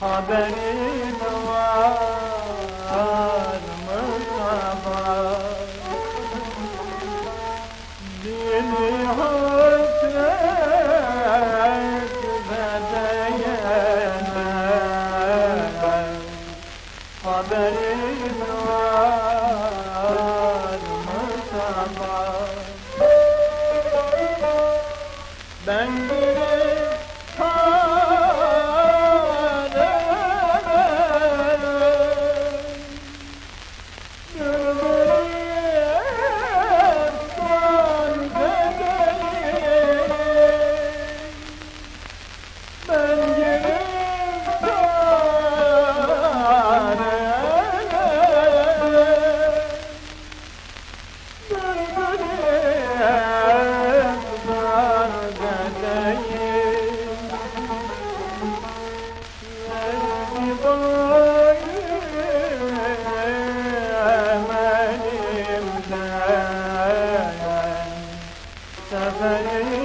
Haberin var mı sabah Dili hasret zedeyemem Haberin var sabah Ben Seferin